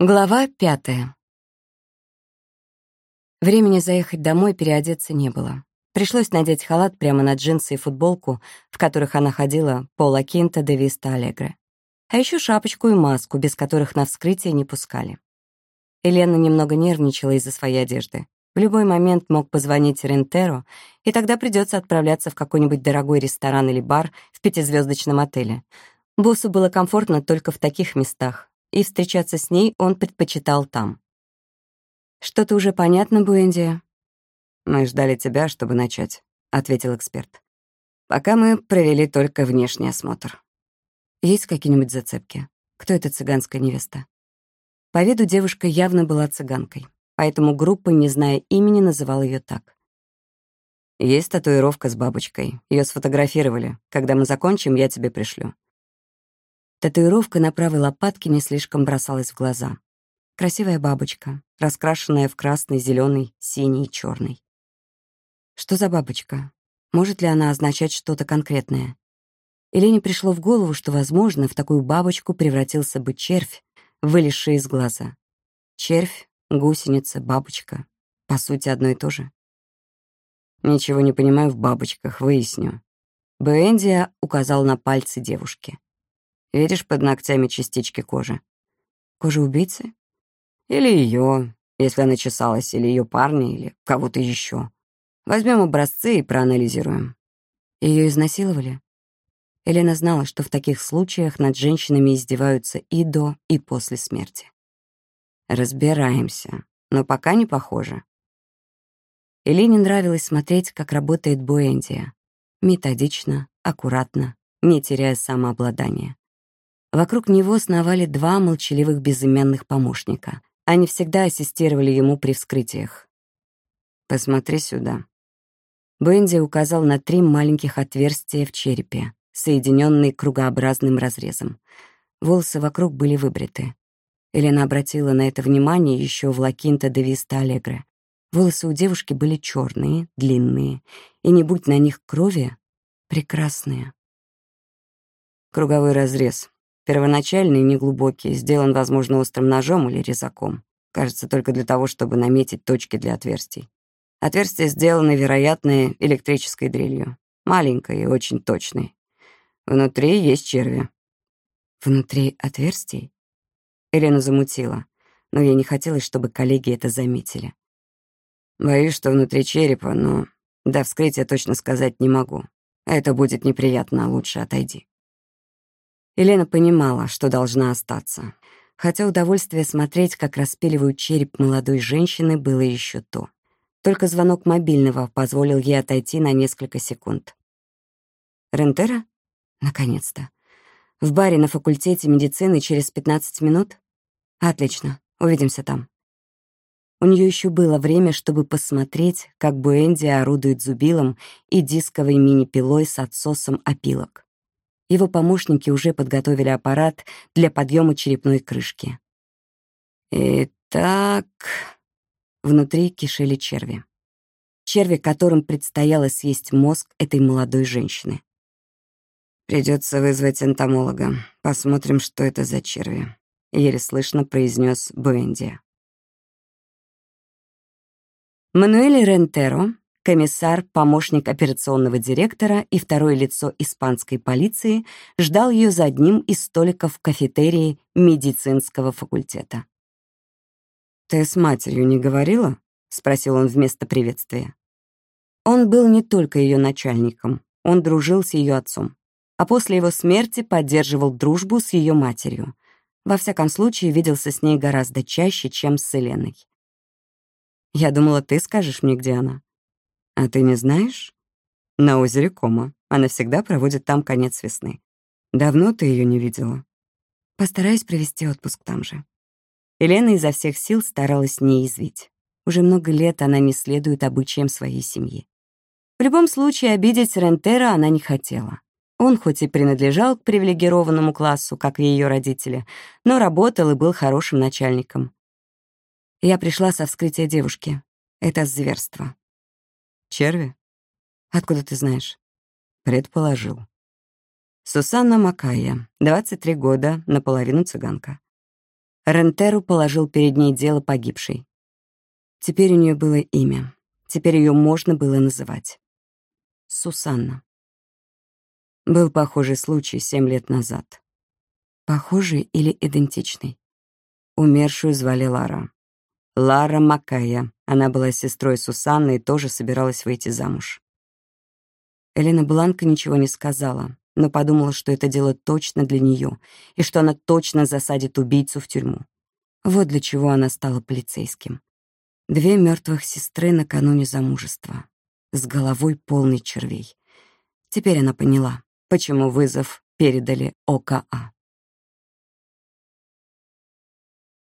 Глава пятая. Времени заехать домой переодеться не было. Пришлось надеть халат прямо на джинсы и футболку, в которых она ходила по Ла Кинта де Виста Алегре. А еще шапочку и маску, без которых на вскрытие не пускали. Елена немного нервничала из-за своей одежды. В любой момент мог позвонить Рентеро, и тогда придется отправляться в какой-нибудь дорогой ресторан или бар в пятизвездочном отеле. Боссу было комфортно только в таких местах, и встречаться с ней он предпочитал там. «Что-то уже понятно, Буэнди?» «Мы ждали тебя, чтобы начать», — ответил эксперт. «Пока мы провели только внешний осмотр». «Есть какие-нибудь зацепки? Кто эта цыганская невеста?» По виду девушка явно была цыганкой, поэтому группа, не зная имени, называла ее так. «Есть татуировка с бабочкой. Ее сфотографировали. Когда мы закончим, я тебе пришлю. Татуировка на правой лопатке не слишком бросалась в глаза. Красивая бабочка, раскрашенная в красный, зеленый, синий и черный. Что за бабочка? Может ли она означать что-то конкретное? Елене пришло в голову, что, возможно, в такую бабочку превратился бы червь, вылезший из глаза. Червь, гусеница, бабочка. По сути, одно и то же. «Ничего не понимаю в бабочках, выясню». Бэндия указал на пальцы девушки. Видишь под ногтями частички кожи? Кожа убийцы? Или ее, если она чесалась, или ее парня, или кого-то еще. Возьмем образцы и проанализируем. Ее изнасиловали? Елена знала, что в таких случаях над женщинами издеваются и до, и после смерти. Разбираемся, но пока не похоже. Елене нравилось смотреть, как работает Буэндия. Методично, аккуратно, не теряя самообладания. Вокруг него сновали два молчаливых безымянных помощника. Они всегда ассистировали ему при вскрытиях. «Посмотри сюда». Бенди указал на три маленьких отверстия в черепе, соединенные кругообразным разрезом. Волосы вокруг были выбриты. Елена обратила на это внимание еще в Лакинта де Виста Алегре. Волосы у девушки были черные, длинные, и не будь на них крови, прекрасные. Круговой разрез, Первоначальный, неглубокий, сделан, возможно, острым ножом или резаком. Кажется, только для того, чтобы наметить точки для отверстий. Отверстия сделаны, вероятно, электрической дрелью. Маленькой и очень точной. Внутри есть черви. Внутри отверстий? Елена замутила, но ей не хотелось, чтобы коллеги это заметили. Боюсь, что внутри черепа, но до вскрытия точно сказать не могу. Это будет неприятно, лучше отойди. Елена понимала, что должна остаться. Хотя удовольствие смотреть, как распиливают череп молодой женщины, было еще то. Только звонок мобильного позволил ей отойти на несколько секунд. «Рентера? Наконец-то. В баре на факультете медицины через 15 минут? Отлично, увидимся там». У нее еще было время, чтобы посмотреть, как Буэнди орудует зубилом и дисковой мини-пилой с отсосом опилок. Его помощники уже подготовили аппарат для подъема черепной крышки. Итак, внутри кишели черви. Черви, которым предстояло съесть мозг этой молодой женщины. Придется вызвать энтомолога. Посмотрим, что это за черви. Еле слышно произнес Буэнди. Мануэль Рентеро комиссар, помощник операционного директора и второе лицо испанской полиции ждал ее за одним из столиков кафетерии медицинского факультета. «Ты с матерью не говорила?» — спросил он вместо приветствия. Он был не только ее начальником, он дружил с ее отцом, а после его смерти поддерживал дружбу с ее матерью. Во всяком случае, виделся с ней гораздо чаще, чем с Еленой. «Я думала, ты скажешь мне, где она», «А ты не знаешь?» «На озере Кома. Она всегда проводит там конец весны. Давно ты ее не видела?» «Постараюсь провести отпуск там же». Елена изо всех сил старалась не извить. Уже много лет она не следует обычаям своей семьи. В любом случае, обидеть Рентера она не хотела. Он хоть и принадлежал к привилегированному классу, как и ее родители, но работал и был хорошим начальником. Я пришла со вскрытия девушки. Это зверство. Черви? Откуда ты знаешь? Предположил. Сусанна Макая, 23 года, наполовину цыганка. Рентеру положил перед ней дело погибшей. Теперь у нее было имя. Теперь ее можно было называть. Сусанна. Был похожий случай семь лет назад. Похожий или идентичный? Умершую звали Лара. Лара Макая. Она была сестрой Сусанны и тоже собиралась выйти замуж. Элена Бланка ничего не сказала, но подумала, что это дело точно для нее и что она точно засадит убийцу в тюрьму. Вот для чего она стала полицейским. Две мертвых сестры накануне замужества, с головой полной червей. Теперь она поняла, почему вызов передали ОКА.